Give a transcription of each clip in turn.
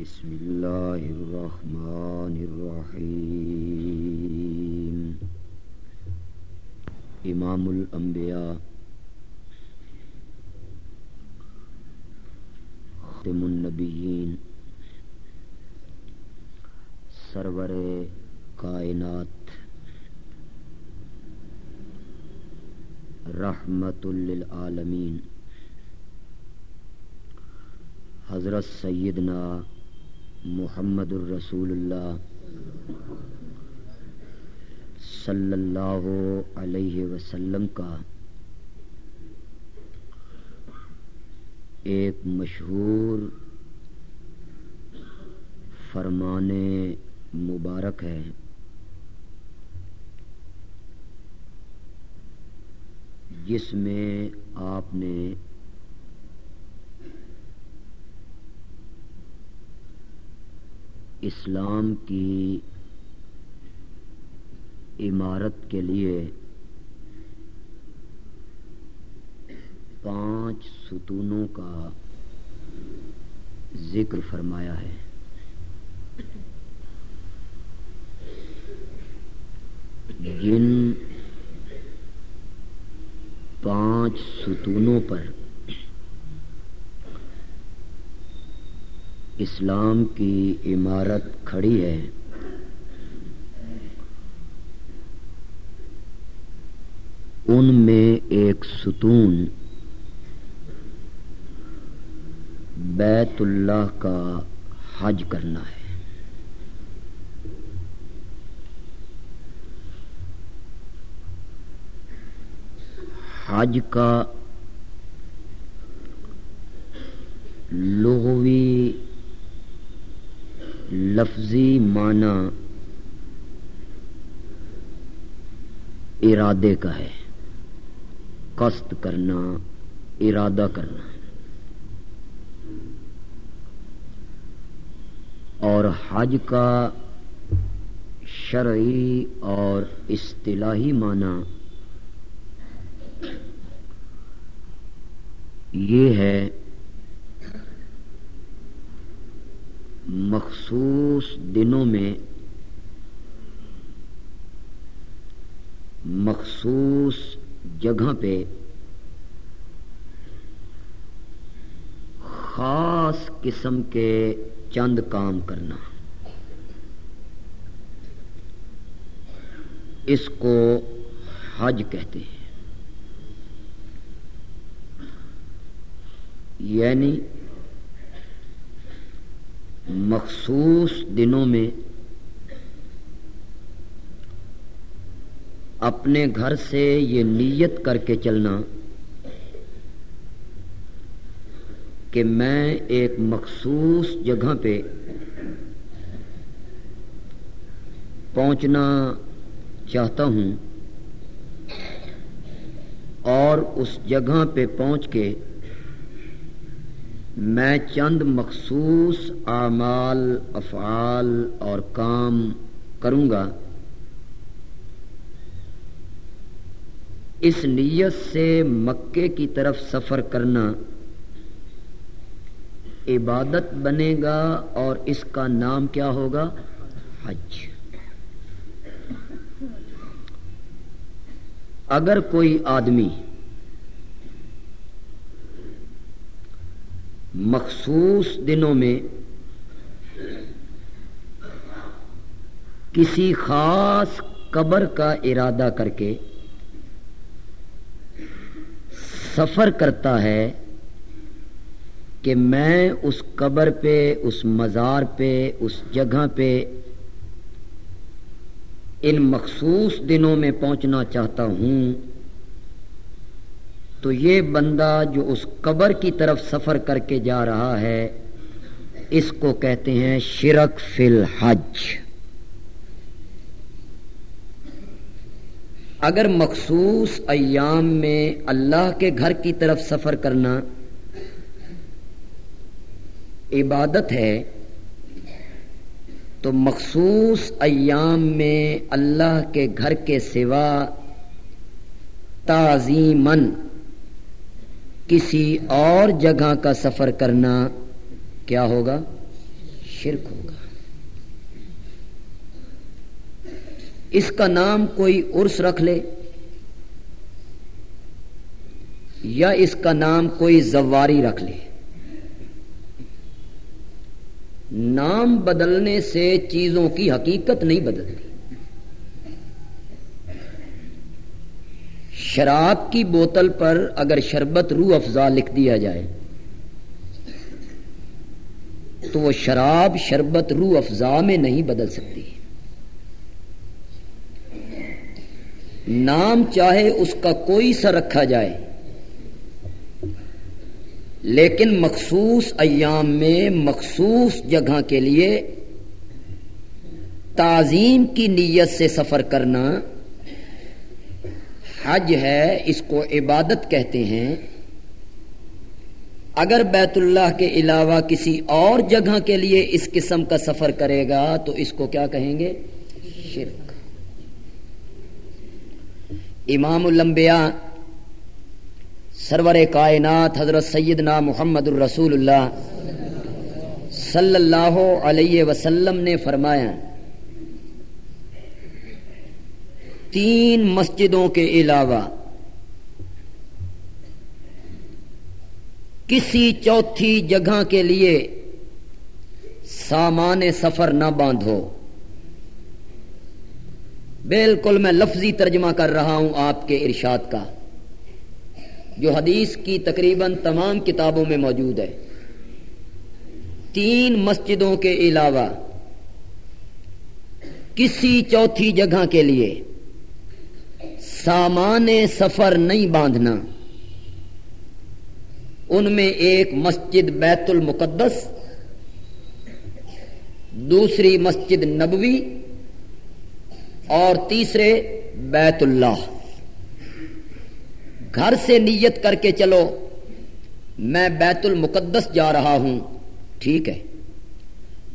بسم الله الرحمن الرحيم امام الانبیاء. ختم النبیین. سرور کائنات. رحمت للعالمین. حضرت سیدنا محمد الرسول اللہ صلی اللہ علیہ وسلم کا ایک مشہور فرمان مبارک ہے۔ جس میں آپ نے اسلام کی عمارت کے لیے پانچ ستونوں کا ذکر فرمایا ہے۔ جن پانچ ستونوں پر اسلام کی عمارت کھڑی ہے۔ ان میں ایک ستون بیت اللہ کا حج کرنا ہے۔ حج کا لغوی لفظی معنی ارادے کا ہے۔ قصد کرنا، ارادہ کرنا۔ اور حج کا شرعی اور اصطلاحی معنی یہ ہے مخصوص دنوں میں مخصوص جگہ پہ خاص قسم کے چند کام کرنا۔ اس کو حج کہتے ہیں۔ یعنی مخصوص دنوں میں اپنے گھر سے یہ نیت کر کے چلنا کہ میں ایک مخصوص جگہ پہ پہنچنا چاہتا ہوں اور اس جگہ پہ پہنچ کے میں چند مخصوص اعمال، افعال اور کام کروں گا۔ اس نیت سے مکے کی طرف سفر کرنا عبادت بنے گا اور اس کا نام کیا ہوگا؟ حج۔ اگر کوئی آدمی مخصوص دنوں میں کسی خاص قبر کا ارادہ کر کے سفر کرتا ہے کہ میں اس قبر پہ، اس مزار پہ، اس جگہ پہ ان مخصوص دنوں میں پہنچنا چاہتا ہوں۔ تو یہ بندہ جو اس قبر کی طرف سفر کر کے جا رہا ہے، اس کو کہتے ہیں شرک فی الحج۔ اگر مخصوص ایام میں اللہ کے گھر کی طرف سفر کرنا عبادت ہے، تو مخصوص ایام میں اللہ کے گھر کے سوا تعظیمن کسی اور جگہ کا سفر کرنا کیا ہوگا؟ شرک ہوگا۔ اس کا نام کوئی عرس رکھ لے یا اس کا نام کوئی زواری رکھ لے۔ نام بدلنے سے چیزوں کی حقیقت نہیں بدلتی۔ شراب کی بوتل پر اگر شربت روح افزا لکھ دیا جائے، تو وہ شراب شربت روح افزا میں نہیں بدل سکتی۔ نام چاہے اس کا کوئی سا رکھا جائے، لیکن مخصوص ایام میں مخصوص جگہ کے لیے تعظیم کی نیت سے سفر کرنا حج ہے، اس کو عبادت کہتے ہیں۔ اگر بیت اللہ کے علاوہ کسی اور جگہ کے لیے اس قسم کا سفر کرے گا، تو اس کو کیا کہیں گے؟ شرک۔ امام الانبیاء، سرور کائنات حضرت سیدنا محمد الرسول اللہ صلی اللہ علیہ وسلم نے فرمایا تین مسجدوں کے علاوہ کسی چوتھی جگہ کے لیے سامان سفر نہ باندھو۔ بالکل میں لفظی ترجمہ کر رہا ہوں آپ کے ارشاد کا، جو حدیث کی تقریباً تمام کتابوں میں موجود ہے۔ تین مسجدوں کے علاوہ کسی چوتھی جگہ کے لیے سامان سفر نہیں باندھنا۔ ان میں ایک مسجد بیت المقدس، دوسری مسجد نبوی، اور تیسرے بیت اللہ۔ گھر سے نیت کر کے چلو، میں بیت المقدس جا رہا ہوں۔ ٹھیک ہے۔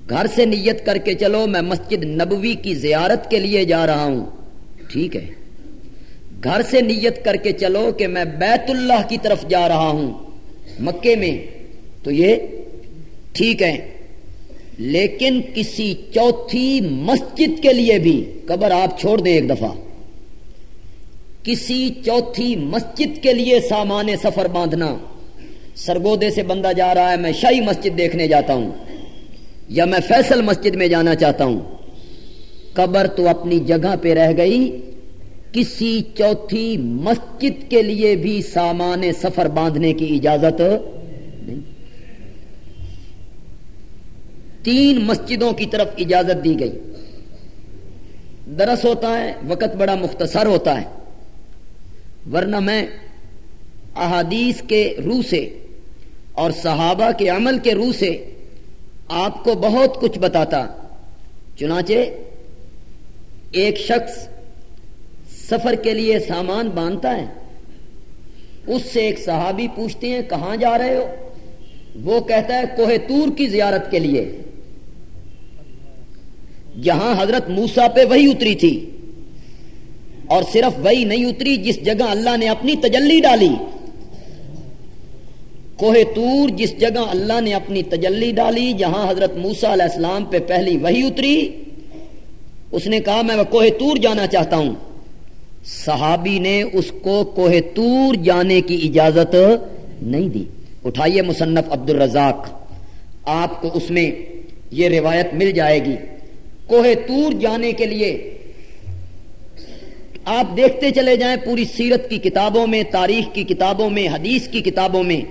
گھر سے نیت کر کے چلو، میں مسجد نبوی کی زیارت کے لیے جا رہا ہوں۔ ٹھیک ہے۔ گھر سے نیت کر کے چلو کہ میں بیت اللہ کی طرف جا رہا ہوں۔ مکے میں۔ تو یہ ٹھیک ہے۔ لیکن کسی چوتھی مسجد کے لیے بھی قبر آپ چھوڑ دیں ایک دفعہ۔ کسی چوتھی مسجد کے لیے سامان سفر باندھنا۔ سرگودے سے بندہ جا رہا ہے، میں شاہی مسجد دیکھنے جاتا ہوں۔ یا میں فیصل مسجد میں جانا چاہتا ہوں۔ قبر تو اپنی جگہ پہ رہ گئی۔ کسی چوتھی مسجد کے لیے بھی سامان سفر باندھنے کی اجازت نہیں۔ تین مسجدوں کی طرف اجازت دی گئی۔ درس ہوتا ہے، وقت بڑا مختصر ہوتا ہے۔ ورنہ میں احادیث کے روح سے اور صحابہ کے عمل کے روح سے آپ کو بہت کچھ بتاتا۔ چنانچہ ایک شخص سفر کے لیے سامان باندھتا ہے۔ اس سے ایک صحابی پوچھتے ہیں، کہاں جا رہے ہو؟ وہ کہتا ہے، کوہ تور کی زیارت کے لیے۔ جہاں حضرت موسا پہ وہی اتری تھی۔ اور صرف وہی نہیں اتری، جس جگہ اللہ نے اپنی تجلی ڈالی۔ کوہ تور، جس جگہ اللہ نے اپنی تجلی ڈالی، جہاں حضرت موسا علیہ السلام پہ پہلی وہی اتری۔ اس نے کہا، میں کوہ تور جانا چاہتا ہوں۔ صحابی نے اس کو کوہ تور جانے کی اجازت نہیں دی۔ اٹھائیے مصنف عبد الرزاق آپ کو اس میں یہ روایت مل جائے گی۔ کوہ تور جانے کے لیے آپ دیکھتے چلے جائیں پوری سیرت کی کتابوں میں، تاریخ کی کتابوں میں، حدیث کی کتابوں میں۔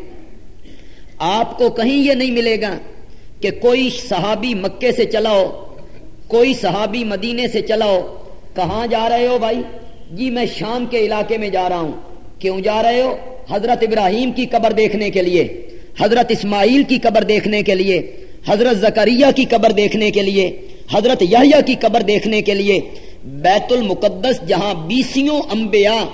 آپ کو کہیں یہ نہیں ملے گا کہ کوئی صحابی مکے سے چلاؤ کوئی صحابی مدینے سے چلاؤ کہاں جا رہے ہو بھائی؟ جی میں شام کے علاقے میں جا رہا ہوں۔ کیوں جا رہے ہو؟ حضرت ابراہیم کی قبر دیکھنے کے لیے، حضرت اسماعیل کی قبر دیکھنے کے لیے، حضرت زکریہ کی قبر دیکھنے کے لیے، حضرت یحییٰ کی قبر دیکھنے کے لیے۔ بیت المقدس جہاں بیسیوں انبیاء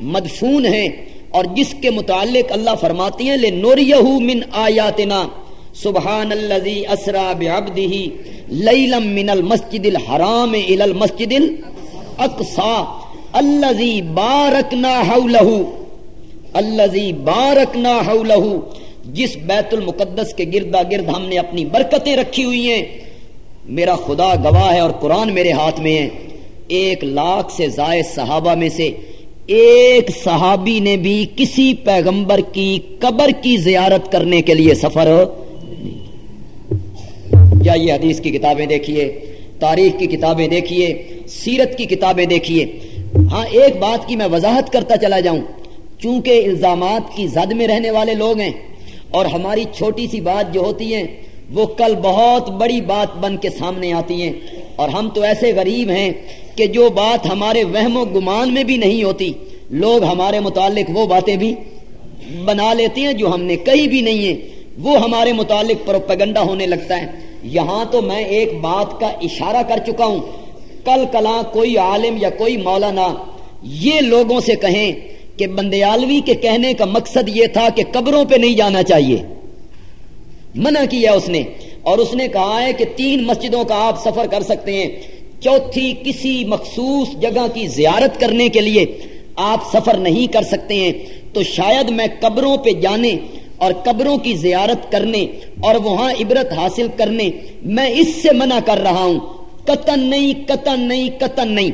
مدفون ہیں اور جس کے متعلق اللہ فرماتی ہیں لے نوریہ من آیاتنا۔ سبحان الذي اسرا بعبده ليلا من المسجد الحرام الى المسجد الاقصى الذي باركنا حوله، الذي باركنا حوله، جس بیت المقدس کے گردا گرد ہم نے اپنی برکتیں رکھی ہوئی ہیں، میرا خدا گواہ ہے اور قرآن میرے ہاتھ میں ہے۔ ایک لاکھ سے زائد صحابہ میں سے ایک صحابی نے بھی کسی پیغمبر کی قبر کی زیارت کرنے کے لیے سفر جائیے حدیث کی کتابیں دیکھیے، تاریخ کی کتابیں دیکھیے، سیرت کی کتابیں دیکھیے۔ ہاں ایک بات کی میں وضاحت کرتا چلا جاؤں۔ چونکہ الزامات کی زد میں رہنے والے لوگ ہیں، اور ہماری چھوٹی سی بات جو ہوتی ہے، وہ کل بہت بڑی بات بن کے سامنے آتی ہیں اور ہم تو ایسے غریب ہیں کہ جو بات ہمارے وہم و گمان میں بھی نہیں ہوتی، لوگ ہمارے متعلق وہ باتیں بھی بنا لیتے ہیں جو ہم نے کہی بھی نہیں ہے وہ ہمارے متعلق پروپیگنڈا ہونے لگتا ہے۔ یہاں تو میں ایک بات کا اشارہ کر چکا ہوں۔ کل کلا کوئی عالم یا کوئی مولانا، یہ لوگوں سے کہیں کہ بندیالوی کے کہنے کا مقصد یہ تھا کہ قبروں پہ نہیں جانا چاہیے۔ منع کیا اس نے اور اس نے کہا ہے کہ تین مسجدوں کا آپ سفر کر سکتے ہیں۔ چوتھی، کسی مخصوص جگہ کی زیارت کرنے کے لیے آپ سفر نہیں کر سکتے ہیں۔ تو شاید میں قبروں پہ جانے اور قبروں کی زیارت کرنے اور وہاں عبرت حاصل کرنے، میں اس سے منع کر رہا ہوں۔ قطن نہیں قطن نہیں قطن نہیں۔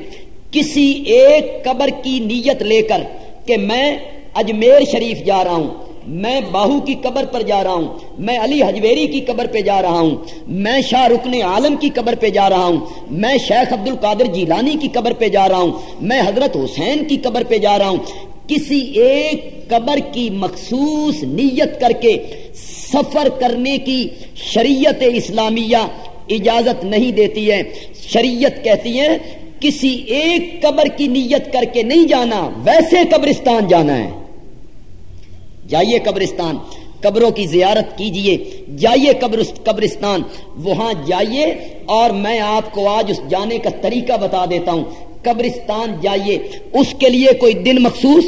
کسی ایک قبر کی نیت لے کر کہ میں اجمیر شریف جا رہا ہوں، میں باہو کی قبر پر جا رہا ہوں، میں علی حجویری کی قبر پہ جا رہا ہوں، میں شاہ رکن عالم کی قبر پہ جا رہا ہوں، میں شیخ عبد القادر جیلانی کی قبر پہ جا رہا ہوں، میں حضرت حسین کی قبر پہ جا رہا ہوں۔ کسی ایک قبر کی مخصوص نیت کر کے سفر کرنے کی شریعت اسلامیہ اجازت نہیں دیتی ہے شریعت کہتی ہے کسی ایک قبر کی نیت کر کے نہیں جانا، ویسے قبرستان جانا ہے۔ جائیے قبرستان، قبروں کی زیارت کیجیے، جائیے قبرستان، وہاں جائیے اور میں آپ کو آج اس جانے کا طریقہ بتا دیتا ہوں۔ قبرستان جائیے، اس کے لیے کوئی دن مخصوص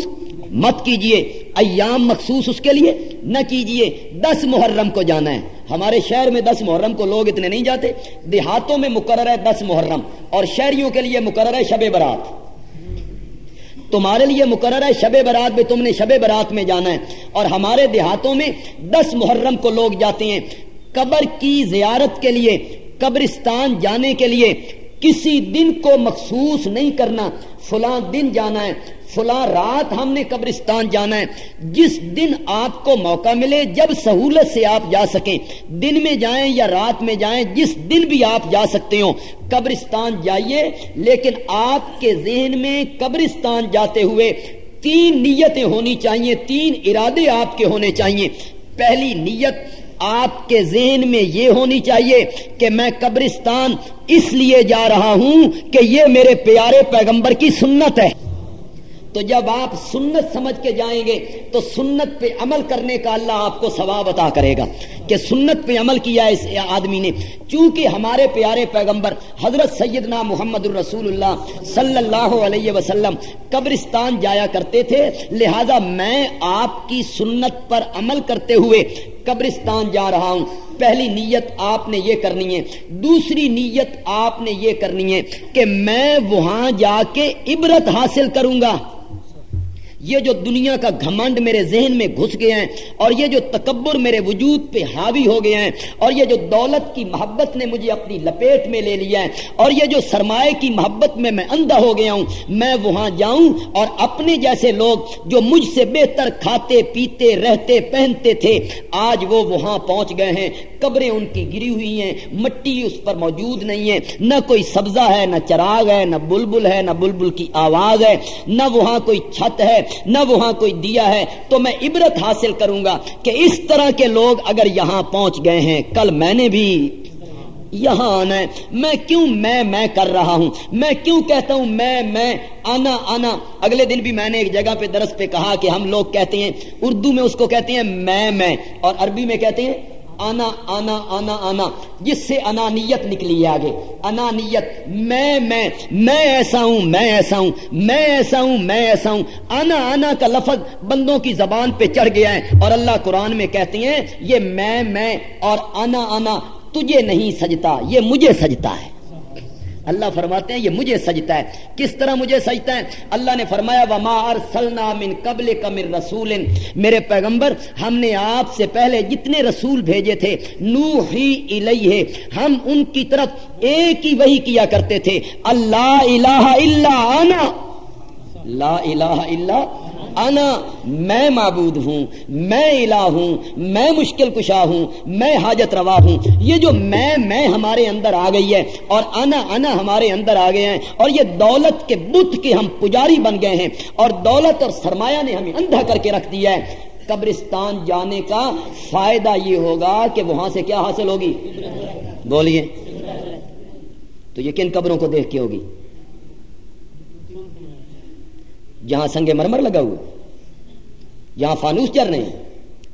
مت کیجیے، ایام مخصوص اس کے لیے نہ کیجیے، دس محرم کو جانا ہے۔ ہمارے شہر میں دس محرم کو لوگ اتنے نہیں جاتے، دیہاتوں میں مقرر ہے دس محرم، اور شہریوں کے لیے مقرر ہے شب برات۔ تمہارے لیے مقرر ہے شب برات میں تم نے شب برات میں جانا ہے، اور ہمارے دیہاتوں میں دس محرم کو لوگ جاتے ہیں۔ قبر کی زیارت کے لیے، قبرستان جانے کے لیے کسی دن کو مخصوص نہیں کرنا، فلاں دن جانا ہے۔ فلاں رات ہم نے قبرستان جانا ہے۔ جس دن آپ کو موقع ملے، جب سہولت سے آپ جا سکیں۔ دن میں جائیں یا رات میں جائیں، جس دن بھی آپ جا سکتے ہو قبرستان جائیے، لیکن آپ کے ذہن میں قبرستان جاتے ہوئے تین نیتیں ہونی چاہیے۔ تین ارادے آپ کے ہونے چاہیے۔ پہلی نیت آپ کے ذہن میں یہ ہونی چاہیے کہ میں قبرستان اس لیے جا رہا ہوں کہ یہ میرے پیارے پیغمبر کی سنت ہے۔ تو جب آپ سنت سمجھ کے جائیں گے تو سنت پہ عمل کرنے کا اللہ آپ کو ثواب عطا کرے گا کہ سنت پہ عمل کیا اس آدمی نے۔ چونکہ ہمارے پیارے پیغمبر حضرت سیدنا محمد الرسول اللہ صلی اللہ علیہ وسلم قبرستان جایا کرتے تھے، لہذا میں آپ کی سنت پر عمل کرتے ہوئے قبرستان جا رہا ہوں۔ پہلی نیت آپ نے یہ کرنی ہے، دوسری نیت آپ نے یہ کرنی ہے کہ میں وہاں جا کے عبرت حاصل کروں گا۔ یہ جو دنیا کا گھمنڈ میرے ذہن میں گھس گئے ہیں، اور یہ جو تکبر میرے وجود پہ حاوی ہو گئے ہیں، اور یہ جو دولت کی محبت نے مجھے اپنی لپیٹ میں لے لیا ہے، اور یہ جو سرمایہ کی محبت میں میں اندھا ہو گیا ہوں، میں وہاں جاؤں اور اپنے جیسے لوگ جو مجھ سے بہتر کھاتے، پیتے، رہتے، پہنتے تھے، آج وہ وہاں پہنچ گئے ہیں۔ قبریں ان کی گری ہوئی ہیں، مٹی اس پر موجود نہیں ہے۔ نہ کوئی سبزہ ہے، نہ چراغ ہے، نہ بلبل ہے، نہ بلبل کی آواز ہے، نہ وہاں کوئی چھت ہے۔ نہ وہاں کوئی دیا ہے، تو میں عبرت حاصل کروں گا کہ اس طرح کے لوگ اگر یہاں پہنچ گئے ہیں، کل میں نے بھی یہاں آنا ہے۔ میں کیوں میں میں کر رہا ہوں؟ میں کیوں کہتا ہوں میں میں آنا آنا؟ اگلے دن بھی میں نے ایک جگہ پہ درس پہ کہا کہ ہم لوگ کہتے ہیں، اردو میں اس کو کہتے ہیں میں میں اور عربی میں کہتے ہیں آنا آنا آنا آنا جس سے انانیت نکلی ہے آگے۔ انانیت، میں میں میں ایسا ہوں، میں ایسا ہوں، میں ایسا ہوں، میں ایسا ہوں۔ آنا آنا کا لفظ بندوں کی زبان پہ چڑھ گیا ہے اور اللہ قرآن میں کہتے ہیں، یہ میں میں اور آنا آنا تجھے نہیں سجتا، یہ مجھے سجتا ہے۔ اللہ فرماتے ہیں، یہ مجھے سجتا ہے۔ کس طرح مجھے سجتا ہے؟ اللہ نے فرمایا، وما ارسلنا من قبل کا من رسول۔ میرے پیغمبر، ہم نے آپ سے پہلے جتنے رسول بھیجے تھے نو ہی الیہ ہم ان کی طرف ایک ہی وہی کیا کرتے تھے۔ اللہ الہ الا انا۔ لا الہ الا انا میں معبود ہوں، میں الہ ہوں، میں مشکل کشا ہوں، میں حاجت روا ہوں۔ یہ جو میں میں ہمارے اندر آ گئی ہے اور انا انا ہمارے اندر آ گئے ہیں اور یہ دولت کے بت کے ہم پجاری بن گئے ہیں اور دولت اور سرمایہ نے ہمیں اندھا کر کے رکھ دیا ہے۔ قبرستان جانے کا فائدہ یہ ہوگا کہ وہاں سے کیا حاصل ہوگی؟ بولیے، تو یہ کن قبروں کو دیکھ کے ہوگی؟ جہاں سنگ مرمر لگا ہوا جہاں فانوس چل رہے ہیں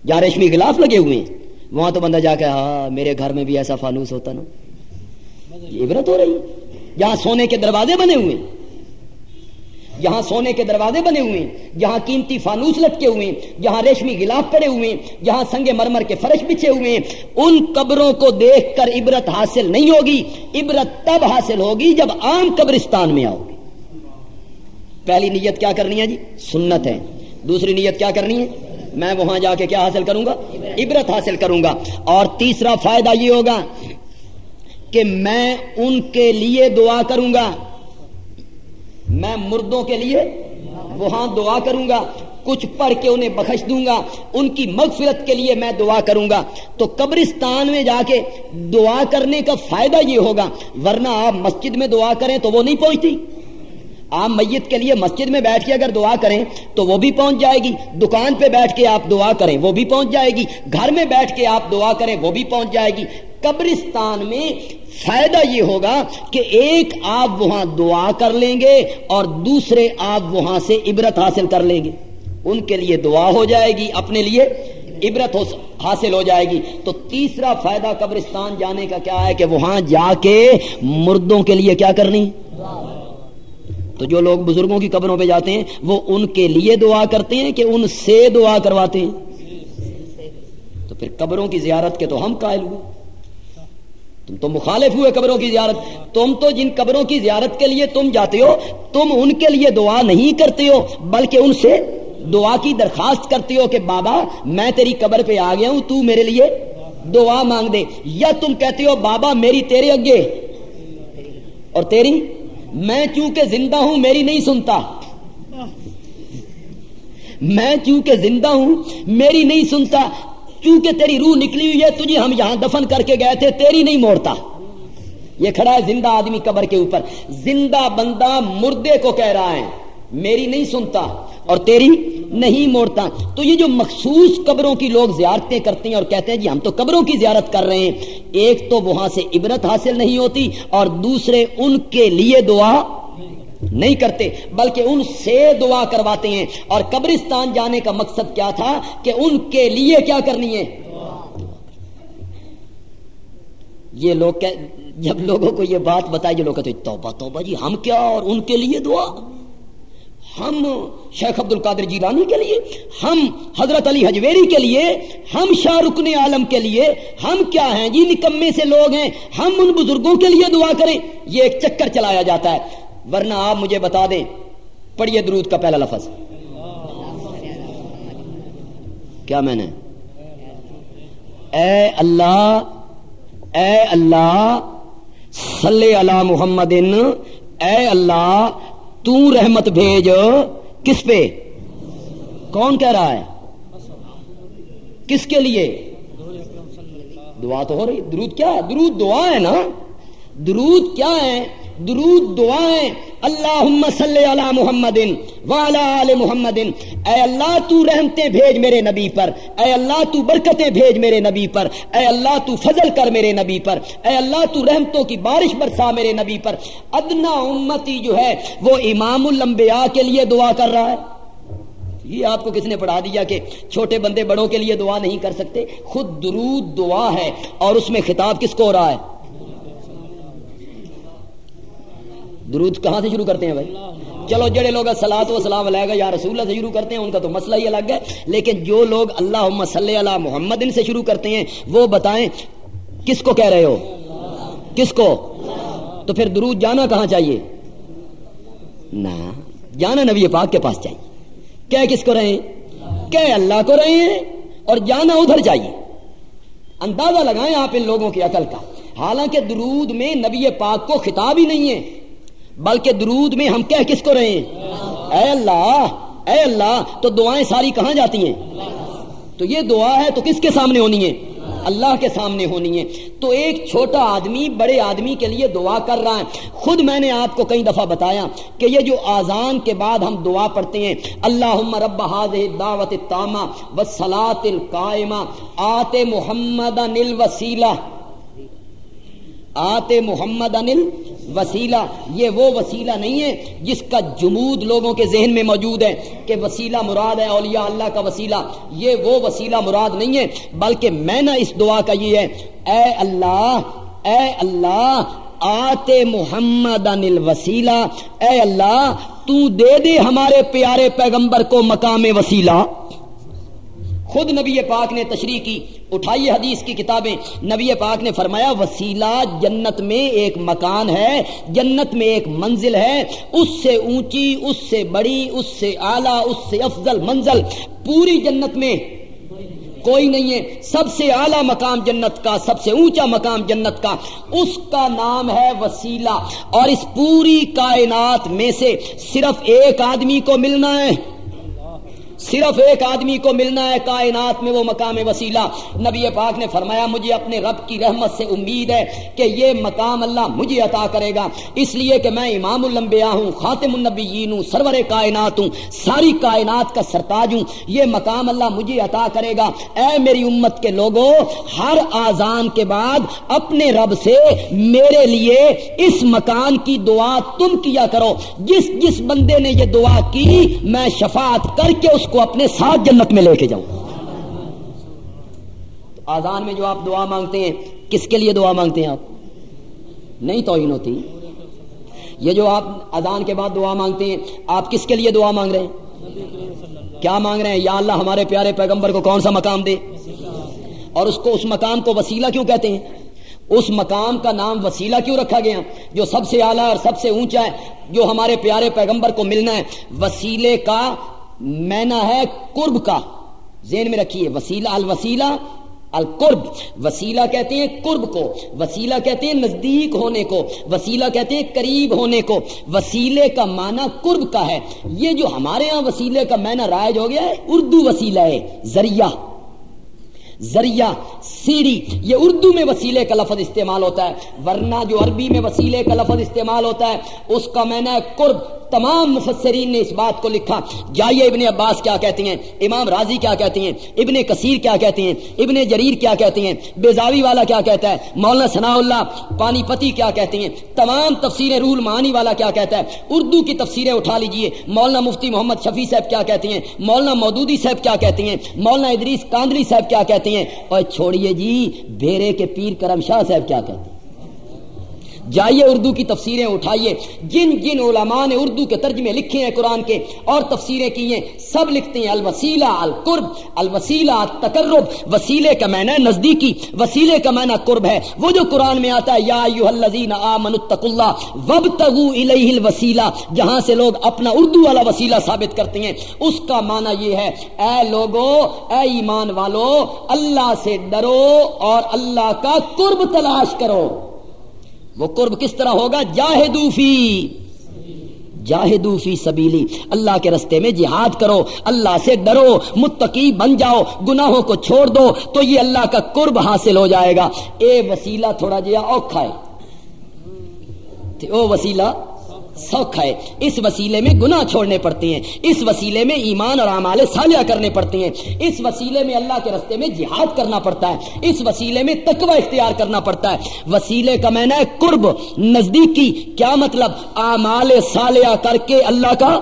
جہاں ریشمی گلاف لگے ہوئے ہیں۔ وہاں تو بندہ جا کے ہاں میرے گھر میں بھی ایسا فانوس ہوتا نا۔ یہ عبرت ہو رہی جہاں سونے کے دروازے بنے ہوئے ہیں۔ جہاں سونے کے دروازے بنے ہوئے ہیں۔ جہاں قیمتی فانوس لٹکے ہوئے ہیں۔ جہاں ریشمی گلاف پڑے ہوئے ہیں۔ جہاں سنگ مرمر کے فرش بچھے ہوئے ہیں۔ ان قبروں کو دیکھ کر عبرت حاصل نہیں ہوگی۔ عبرت تب حاصل ہوگی جب عام قبرستان میں آؤ۔ پہلی نیت کیا کرنی ہے جی؟ سنت ہے۔ دوسری نیت کیا کرنی ہے؟ میں وہاں جا کے کیا حاصل کروں گا؟ عبرت حاصل کروں گا۔ اور تیسرا فائدہ یہ ہوگا کہ میں ان کے لیے دعا کروں گا۔ میں مردوں کے لیے وہاں دعا کروں گا۔ کچھ پڑھ کے انہیں بخش دوں گا۔ ان کی مغفرت کے لیے میں دعا کروں گا۔ تو قبرستان میں جا کے دعا کرنے کا فائدہ یہ ہوگا۔ ورنہ آپ مسجد میں دعا کریں تو وہ نہیں پہنچتی۔ آپ میت کے لیے مسجد میں بیٹھ کے اگر دعا کریں تو وہ بھی پہنچ جائے گی۔ دکان پہ بیٹھ کے آپ دعا کریں، وہ بھی پہنچ جائے گی۔ گھر میں بیٹھ کے آپ دعا کریں، وہ بھی پہنچ جائے گی۔ قبرستان میں فائدہ یہ ہوگا کہ ایک آپ وہاں دعا کر لیں گے اور دوسرے آپ وہاں سے عبرت حاصل کر لیں گے۔ ان کے لیے دعا ہو جائے گی، اپنے لیے عبرت حاصل ہو جائے گی۔ تو تیسرا فائدہ قبرستان جانے کا کیا ہے کہ وہاں جا کے مردوں کے لیے کیا کرنی؟ تو جو لوگ بزرگوں کی قبروں پہ جاتے ہیں، وہ ان کے لیے دعا کرتے ہیں کہ ان سے دعا کرواتے ہیں۔ تو پھر قبروں کی زیارت کے تو ہم قائل ہوئے۔ تم تو مخالف ہوئے قبروں کی زیارت۔ تم تو جن قبروں کی زیارت کے لیے تم جاتے ہو، تم ان کے لیے دعا نہیں کرتے ہو، بلکہ ان سے دعا کی درخواست کرتے ہو کہ بابا، میں تیری قبر پہ آ گیا ہوں، تو میرے لیے دعا مانگ دے۔ یا تم کہتے ہو، بابا، میری تیرے اگے۔ اور تیری میں چونکہ زندہ ہوں، میری نہیں سنتا۔ میں چونکہ زندہ ہوں، میری نہیں سنتا۔ چونکہ تیری روح نکلی ہوئی ہے، تجھے ہم یہاں دفن کر کے گئے تھے، تیری نہیں موڑتا۔ یہ کھڑا ہے زندہ آدمی قبر کے اوپر۔ زندہ بندہ مردے کو کہہ رہا ہے، میری نہیں سنتا۔ اور تیری نہیں موڑتا۔ تو یہ جو مخصوص قبروں کی لوگ زیارتیں کرتے ہیں اور کہتے ہیں جی ہم تو قبروں کی زیارت کر رہے ہیں، ایک تو وہاں سے عبرت حاصل نہیں ہوتی اور دوسرے ان کے لیے دعا نہیں کرتے، بلکہ ان سے دعا کرواتے ہیں۔ اور قبرستان جانے کا مقصد کیا تھا کہ ان کے لیے کیا کرنی ہے؟ یہ لوگ جب لوگوں کو یہ بات بتائی جو لوگ کہتے توبہ توبہ جی ہم کیا اور ان کے لیے دعا؟ ہم شیخ عبد القادر جیلانی کے لیے، ہم حضرت علی حجویری کے لیے، ہم شاہ رکن عالم کے لیے، ہم کیا ہیں؟ جی نکمے سے لوگ ہیں، ہم ان بزرگوں کے لیے دعا کریں۔ یہ ایک چکر چلایا جاتا ہے۔ ورنہ آپ مجھے بتا دیں، پڑھیے درود کا پہلا لفظ۔ کیا میں نے؟ اے اللہ اے اللہ، صلی اللہ محمد، اے اللہ تو رحمت بھیج کس پہ؟ کون کہہ رہا ہے؟ کس کے لیے؟ دعا تو ہو رہی۔ درود کیا ہے؟ درود دعا ہے نا؟ درود کیا ہے؟ درود دعا ہے۔ اللہ صلی علی محمد آل محمد۔ اے اللہ، تو رحمتیں بھیج میرے نبی پر۔ اے اللہ، تو برکتیں بھیج میرے نبی پر۔ اے اللہ، تو فضل کر میرے نبی پر۔ اے اللہ، تو رحمتوں کی بارش برسا میرے نبی پر۔ ادنا امتی جو ہے، وہ امام الانبیاء کے لیے دعا کر رہا ہے۔ یہ آپ کو کس نے پڑھا دیا کہ چھوٹے بندے بڑوں کے لیے دعا نہیں کر سکتے؟ خود درود دعا ہے اور اس میں خطاب کس کو ہو رہا ہے؟ درود کہاں سے شروع کرتے ہیں بھائی؟ چلو جڑے لوگ سلاد و سلام علیہ گا یا رسول اللہ سے شروع کرتے ہیں، ان کا تو مسئلہ ہی الگ ہے۔ لیکن جو لوگ اللہ صلی اللہ محمد ان سے شروع کرتے ہیں، وہ بتائیں، کس کو کہہ رہے ہو؟ کس کو؟ تو پھر درود جانا کہاں چاہیے؟ نہ، جانا نبی پاک کے پاس چاہیے۔ کیا کس کو رہے ہیں؟ کہ اللہ کو رہے ہیں اور جانا ادھر چاہیے۔ اندازہ لگائیں آپ ان لوگوں کی عقل کا۔ حالانکہ درود میں نبی پاک کو خطاب ہی نہیں ہے۔ بلکہ درود میں ہم کہہ کس کو رہے ہیں؟ اے اللہ اے اللہ تو دعائیں ساری کہاں جاتی ہیں؟ تو یہ دعا ہے تو کس کے سامنے ہونی ہے؟ اللہ کے سامنے ہونی ہے۔ تو ایک چھوٹا آدمی بڑے آدمی کے لیے دعا کر رہا ہے۔ خود میں نے آپ کو کئی دفعہ بتایا کہ یہ جو آزان کے بعد ہم دعا پڑھتے ہیں اللہ رب دعوت تامہ وسلاط القائمہ آتے محمد انل وسیلہ آتے محمد انل وسیلہ، یہ وہ وسیلہ نہیں ہے جس کا جمود لوگوں کے ذہن میں موجود ہے کہ وسیلہ مراد ہے اولیاء اللہ کا وسیلہ۔ یہ وہ وسیلہ مراد نہیں ہے، بلکہ میں نہ اس دعا کا یہ ہے، اے اللہ اے اللہ آتے محمد انل وسیلہ اے اللہ، تو دے دے ہمارے پیارے پیغمبر کو مقام وسیلہ۔ خود نبی پاک نے تشریح کی اٹھائیے حدیث کی کتابیں۔ نبی پاک نے فرمایا، وسیلہ جنت میں ایک مکان ہے، جنت میں ایک منزل ہے۔ اس سے اونچی، اس سے بڑی، اس سے اعلیٰ، اس سے افضل منزل۔ پوری جنت میں کوئی نہیں ہے۔ سب سے اعلیٰ مقام جنت کا، سب سے اونچا مقام جنت کا۔ اس کا نام ہے وسیلہ۔ اور اس پوری کائنات میں سے صرف ایک آدمی کو ملنا ہے۔ صرف ایک آدمی کو ملنا ہے کائنات میں، وہ مقام وسیلہ۔ نبی پاک نے فرمایا، مجھے اپنے رب کی رحمت سے امید ہے کہ یہ مقام اللہ مجھے عطا کرے گا۔ اس لیے کہ میں امام الانبیاء ہوں، خاتم النبیین ہوں، سرور کائنات ہوں، ساری کائنات کا سرتاج ہوں۔ یہ مقام اللہ مجھے عطا کرے گا۔ اے میری امت کے لوگوں ہر آزان کے بعد اپنے رب سے میرے لیے اس مکان کی دعا تم کیا کرو۔ جس جس بندے نے یہ دعا کی، میں شفاعت کر کے اس کو اپنے ساتھ جنت میں لے کے جاؤں آزان میں جو آپ دعا مانگتے ہیں، کس کے لیے دعا مانگتے ہیں آپ؟ نہیں توہین ہوتی۔ یہ جو آپ اذان کے بعد دعا مانگتے ہیں، آپ کس کے لیے دعا مانگ رہے ہیں؟ کیا مانگ رہے ہیں؟ یا اللہ ہمارے پیارے پیغمبر کو کون سا مقام دے؟ اور اس کو اس مقام کو وسیلہ کیوں کہتے ہیں؟ اس مقام کا نام وسیلہ کیوں رکھا گیا؟ جو سب سے اعلیٰ اور سب سے اونچا ہے، جو ہمارے پیارے پیغمبر کو ملنا ہے، وسیلے کا مینا ہے قرب کا۔ ذہن میں رکھیے، وسیلہ، الوسیلہ، القرب۔ وسیلہ کہتے ہیں قرب کو۔ وسیلہ کہتے ہیں نزدیک ہونے کو۔ وسیلہ کہتے ہیں قریب ہونے کو۔ وسیلے کا معنی قرب کا ہے۔ یہ جو ہمارے ہاں وسیلے کا معنی رائج ہو گیا ہے، اردو وسیلہ ہے، ذریعہ۔ ذریعہ، سیڑھی۔ یہ اردو میں وسیلے کا لفظ استعمال ہوتا ہے، ورنہ جو عربی میں وسیلے کا لفظ استعمال ہوتا ہے، اس کا میں نے قرب۔ تمام مفسرین نے اس بات کو لکھا۔ جائیے ابن عباس کیا کہتے ہیں، امام راضی کیا کہتے ہیں، ابن کثیر کیا کہتے ہیں، ابن جریر کیا کہتے ہیں، بیزاوی والا کیا کہتا ہے، مولانا ثناء اللہ پانی پتی کیا کہتے ہیں، تمام تفسیریں رول معنی والا کیا کہتا ہے۔ اردو کی تفسیریں اٹھا لیجیے۔ مولانا مفتی محمد شفیع صاحب کیا کہتے ہیں، مولانا مودودی صاحب کیا کہتے ہیں، مولانا ادریس کاندری صاحب کیا کہتے ہیں۔ اور چھوڑیے جی بھیرے کے پیر کرم شاہ صاحب کیا کہتے ہیں۔ جائیے اردو کی تفسیریں اٹھائیے۔ جن جن علماء نے اردو کے ترجمے لکھے ہیں قرآن کے اور تفسیریں کی ہیں، سب لکھتے ہیں، الوسیلہ، القرب، الوسیلہ تقرب وسیلے کا معنی نزدیکی، وسیلے کا معنی قرب ہے۔ وہ جو قرآن میں آتا ہے، یا ایوہ الذین آمنوا اتقوا اللہ، وابتغوا الیہ الوسیلہ، جہاں سے لوگ اپنا اردو والا وسیلہ ثابت کرتے ہیں۔ اس کا معنی یہ ہے، اے لوگو، اے ایمان والو، اللہ سے ڈرو اور اللہ کا قرب تلاش کرو۔ وہ قرب کس طرح ہوگا؟ جاہدوفی جاہدوفی سبیلی۔ اللہ کے رستے میں جہاد کرو، اللہ سے ڈرو، متقی بن جاؤ، گناہوں کو چھوڑ دو، تو یہ اللہ کا قرب حاصل ہو جائے گا۔ اے وسیلہ، تھوڑا جہا اوکھا ہے۔ او وسیلہ سوکھ ہے۔ اس وسیلے میں گناہ چھوڑنے پڑتے ہیں۔ اس وسیلے میں ایمان اور اعمال صالحہ کرنے پڑتے ہیں۔ اس وسیلے میں اللہ کے رستے میں جہاد کرنا پڑتا ہے۔ اس وسیلے میں تقوی اختیار کرنا پڑتا ہے۔ وسیلے کا میں نے قرب، نزدیکی، کیا مطلب؟ اعمال صالحہ کر کے اللہ کا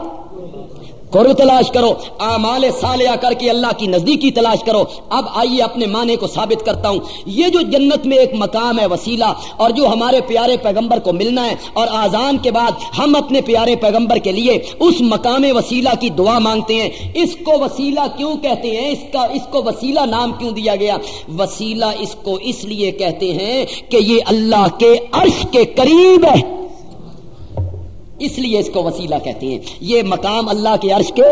کرو تلاش کرو، اعمال صالحہ کر کے اللہ کی نزدیکی تلاش کرو۔ اب آئیے اپنے معنی کو ثابت کرتا ہوں۔ یہ جو جنت میں ایک مقام ہے، وسیلہ، اور جو ہمارے پیارے پیغمبر کو ملنا ہے، اور آزان کے بعد ہم اپنے پیارے پیغمبر کے لیے اس مقام وسیلہ کی دعا مانگتے ہیں۔ اس کو وسیلہ کیوں کہتے ہیں؟ اس کا، اس کو وسیلہ نام کیوں دیا گیا؟ وسیلہ اس کو اس لیے کہتے ہیں کہ یہ اللہ کے عرش کے قریب ہے۔ اس لیے اس کو وسیلہ کہتے ہیں۔ یہ مقام اللہ کے عرش کے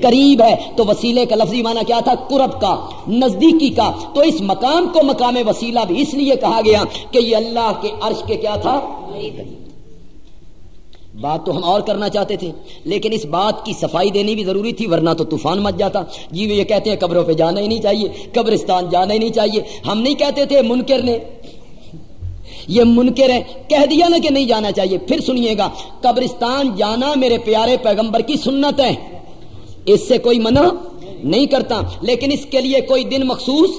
قریب ہے۔ تو وسیلے کا لفظی معنی کیا تھا؟ قرب کا، نزدیکی کا۔ تو اس مقام کو مقام وسیلہ بھی اس لیے کہا گیا کہ یہ اللہ کے عرش کے کیا تھا؟ بات تو ہم اور کرنا چاہتے تھے، لیکن اس بات کی صفائی دینی بھی ضروری تھی، ورنہ تو طوفان مچ جاتا۔ جی یہ کہتے ہیں قبروں پہ جانا ہی نہیں چاہیے، قبرستان جانا ہی نہیں چاہیے۔ ہم نہیں کہتے تھے منکر نے۔ یہ منکر ہے کہہ دیا نا کہ نہیں جانا چاہیے۔ پھر سنیے گا۔ قبرستان جانا میرے پیارے پیغمبر کی سنت ہے۔ اس سے کوئی منع نہیں کرتا۔ لیکن اس کے لیے کوئی دن مخصوص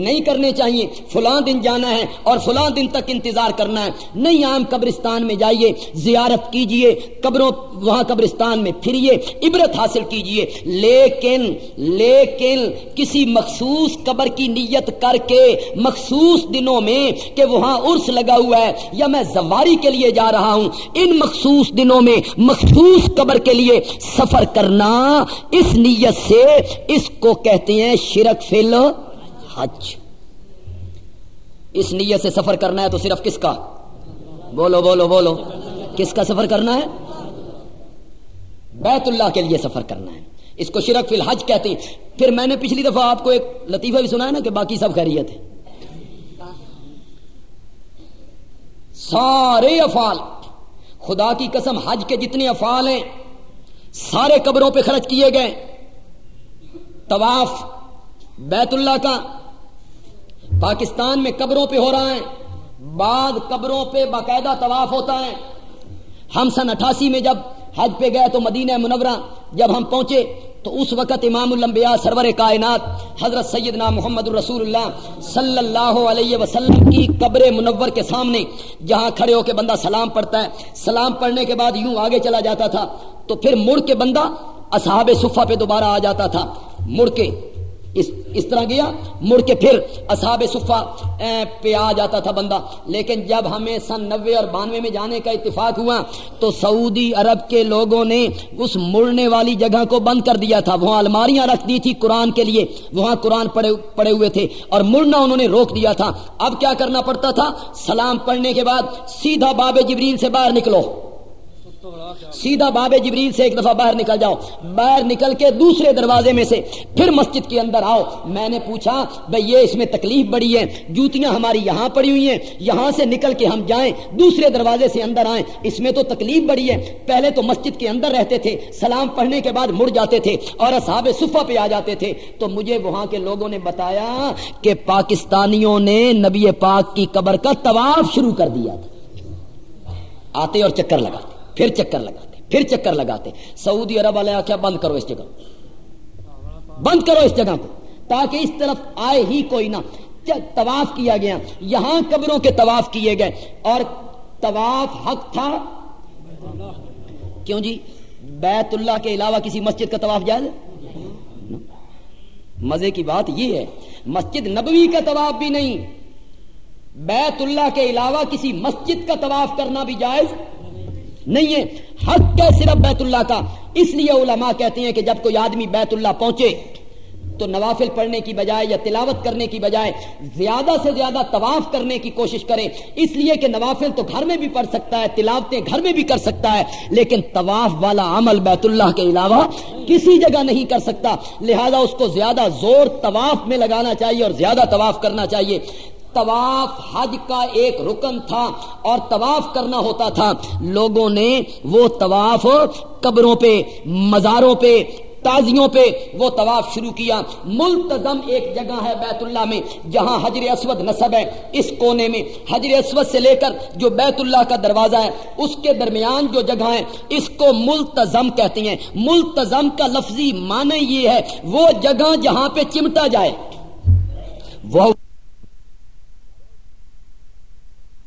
نہیں کرنے چاہیے۔ فلاں دن جانا ہے اور فلاں دن تک انتظار کرنا ہے۔ نہیں عام قبرستان میں جائیے، زیارت کیجیے قبروں، وہاں قبرستان میں پھریے، عبرت حاصل کیجیے لیکن لیکن کسی مخصوص قبر کی نیت کر کے، مخصوص دنوں میں کہ وہاں عرس لگا ہوا ہے یا میں زواری کے لیے جا رہا ہوں، ان مخصوص دنوں میں، مخصوص قبر کے لیے سفر کرنا اس نیت سے اس کو کہتے ہیں شرک فل حج۔ اس نیت سے سفر کرنا ہے تو صرف کس کا؟ بولو بولو بولو۔ کس کا سفر کرنا ہے؟ بیت اللہ کے لیے سفر کرنا ہے۔ اس کو شرک فی الحج کہتے ہیں۔ پھر میں نے پچھلی دفعہ آپ کو ایک لطیفہ بھی سنا ہے نا کہ باقی سب خیریت ہے۔ سارے افعال، خدا کی قسم حج کے جتنے افعال ہیں، سارے قبروں پہ خرچ کیے گئے۔ طواف، بیت اللہ کا پاکستان میں قبروں پہ ہو رہا ہے، بعد قبروں پہ باقاعدہ طواف ہوتا ہے۔ ہم سن اٹھاسی میں جب حج پہ گئے تو مدینہ منورہ جب ہم پہنچے تو اس وقت امام الانبیاء سرور کائنات حضرت سیدنا محمد الرسول اللہ صلی اللہ علیہ وسلم کی قبر منور کے سامنے، جہاں کھڑے ہو کے بندہ سلام پڑھتا ہے۔ سلام پڑھنے کے بعد یوں آگے چلا جاتا تھا تو پھر مڑ کے بندہ اصحاب صفہ پہ دوبارہ آ جاتا تھا۔ مڑ کے اس اس طرح گیا، مڑ کے پھر اصحاب صفا پہ آ جاتا تھا بندہ۔ لیکن جب ہمیں سن نوے اور بانوے میں جانے کا اتفاق ہوا، تو سعودی عرب کے لوگوں نے اس مڑنے والی جگہ کو بند کر دیا تھا۔ وہاں الماریاں رکھ دی تھی قرآن کے لیے۔ وہاں قرآن پڑے پڑے ہوئے تھے۔ اور مڑنا انہوں نے روک دیا تھا۔ اب کیا کرنا پڑتا تھا؟ سلام پڑھنے کے بعد سیدھا باب جبریل سے باہر نکلو۔ سیدھا باب جبریل سے ایک دفعہ باہر نکل جاؤ۔ باہر نکل کے دوسرے دروازے میں سے پھر مسجد کے اندر آؤ۔ میں نے پوچھا بھائی یہ اس میں تکلیف بڑی ہے۔ جوتیاں ہماری یہاں پڑی ہوئی ہیں۔ یہاں سے نکل کے ہم جائیں، دوسرے دروازے سے اندر آئیں۔ اس میں تو تکلیف بڑی ہے۔ پہلے تو مسجد کے اندر رہتے تھے، سلام پڑھنے کے بعد مڑ جاتے تھے اور اصحاب صفا پہ آ جاتے تھے۔ تو مجھے وہاں کے لوگوں نے بتایا کہ پاکستانیوں نے نبی پاک کی قبر کا طواف شروع کر دیا تھا۔ آتے اور چکر لگاتے۔ پھر چکر لگاتے پھر چکر لگاتے سعودی عرب والے کیا بند کرو اس جگہ؟ بند کرو اس جگہ کو، تاکہ اس طرف آئے ہی کوئی نہ۔ طواف کیا گیا، یہاں قبروں کے طواف کیے گئے۔ اور طواف حق تھا؟ کیوں جی؟ بیت اللہ کے علاوہ کسی مسجد کا طواف جائز مزے کی بات یہ ہے، مسجد نبوی کا طواف بھی نہیں۔ بیت اللہ کے علاوہ کسی مسجد کا طواف کرنا بھی جائز؟ نہیں ہے۔ حق ہے صرف بیت اللہ کا۔ اس لیے علماء کہتے ہیں کہ جب کوئی آدمی بیت اللہ پہنچے تو نوافل پڑھنے کی بجائے یا تلاوت کرنے کی بجائے زیادہ سے زیادہ طواف کرنے کی کوشش کرے۔ اس لیے کہ نوافل تو گھر میں بھی پڑھ سکتا ہے، تلاوتیں گھر میں بھی کر سکتا ہے، لیکن طواف والا عمل بیت اللہ کے علاوہ کسی جگہ نہیں کر سکتا۔ لہذا اس کو زیادہ زور طواف میں لگانا چاہیے اور زیادہ طواف کرنا چاہیے۔ طواف حج کا ایک رکن تھا اور طواف کرنا ہوتا تھا۔ لوگوں نے وہ طواف قبروں پہ، مزاروں پہ، تازیوں پہ وہ طواف شروع کیا۔ ملتظم ایک جگہ ہے بیت اللہ میں، جہاں حجر اسود نصب ہے۔ اس کونے میں حجر اسود سے لے کر جو بیت اللہ کا دروازہ ہے، اس کے درمیان جو جگہ ہے، اس کو ملتظم کہتے ہیں۔ ملتظم کا لفظی معنی یہ ہے، وہ جگہ جہاں پہ چمٹا جائے۔ وہ